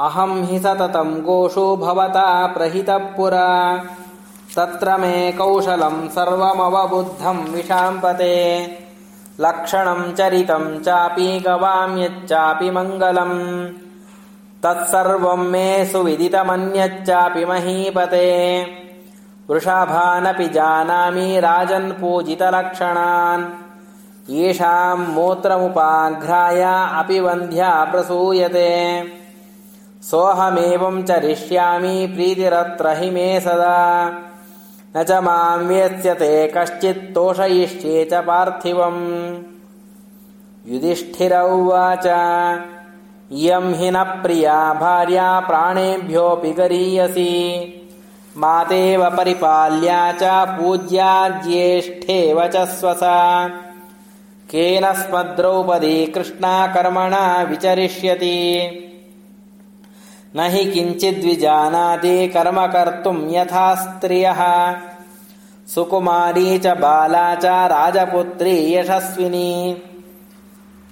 अहं हि सततं गोषु भवता प्रहितः पुरा तत्र मे कौशलं सर्वमवबुद्धं विशाम्पते। लक्षणं चरितं चापि गवाम्यच्चापि मङ्गलम् तत्सर्वं मे सुविदितमन्यच्चापि महीपते। वृषभानपि जानामि राजन्पूजितलक्षणान् येषां मूत्रमुपाघ्राय अपि वन्ध्या प्रसूयते सोऽहमेवं चरिष्यामि प्रीतिरत्र हि मे सदा। न च मां वेत्स्यते कश्चित्तोषयिष्ये च पार्थिवम्। युधिष्ठिर उवाच इयं हि न प्रिया भार्या प्राणेभ्योऽपि गरीयसी। मातेव परिपाल्या च पूज्या ज्येष्ठेव च स्वसा। केन स्मद्रौपदी कृष्णा कर्मणा विचरिष्यति न हि किञ्चिद्विजानाति कर्म कर्तुं यथा स्त्रियः। सुकुमारी च बाला च राजपुत्री यशस्विनी।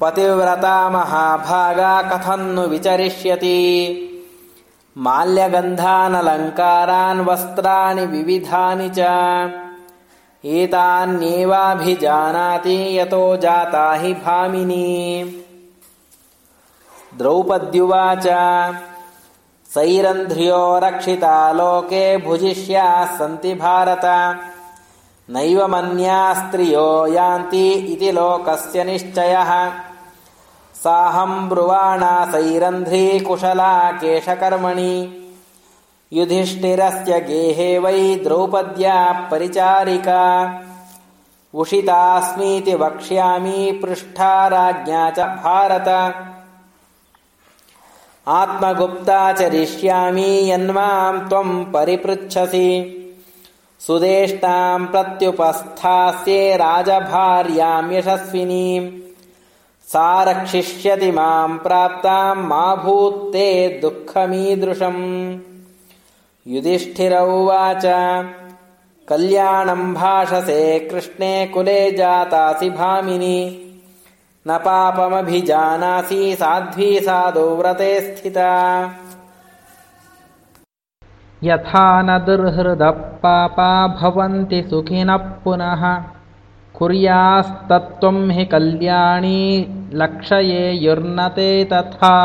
पतिव्रता महाभागा कथन्नु विचरिष्यति। माल्यगन्धानलङ्कारान् वस्त्राणि विविधानि च। एतान्येवाभिजानाति यतो जाता हि भामिनी। द्रौपद्युवाच सैरन्ध्र्यो रक्षिता लोके भुजिष्याः सन्ति भारत। नैव मन्या स्त्रियो यान्ति इति लोकस्य निश्चयः। साहं ब्रुवाणा सैरन्ध्री कुशला केशकर्मणि। युधिष्ठिरस्य गेहे वै द्रौपद्या परिचारिका। उषितास्मीति वक्ष्यामि पृष्ठा राज्ञा च भारत आत्मगुप्ता चरिष्यामि यन्मां त्वं परिपृच्छसि। सुदेष्टां प्रत्युपस्थास्ये राजभार्यां यशस्विनीम् सा रक्षिष्यति मां प्राप्तां मा भूत्ते दुःखमीदृशम्। युधिष्ठिर उवाच कल्याणं भाषसे कृष्णे कुले जातासि भामिनि न पापमभिजानासि साध्वी साधु व्रते स्थिता। यथा न दुर्हृदः पापा भवन्ति सुखिनः पुनः। कुर्यास्तत्त्वं हि कल्याणी लक्षयेयुर्न ते तथा